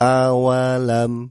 awalam.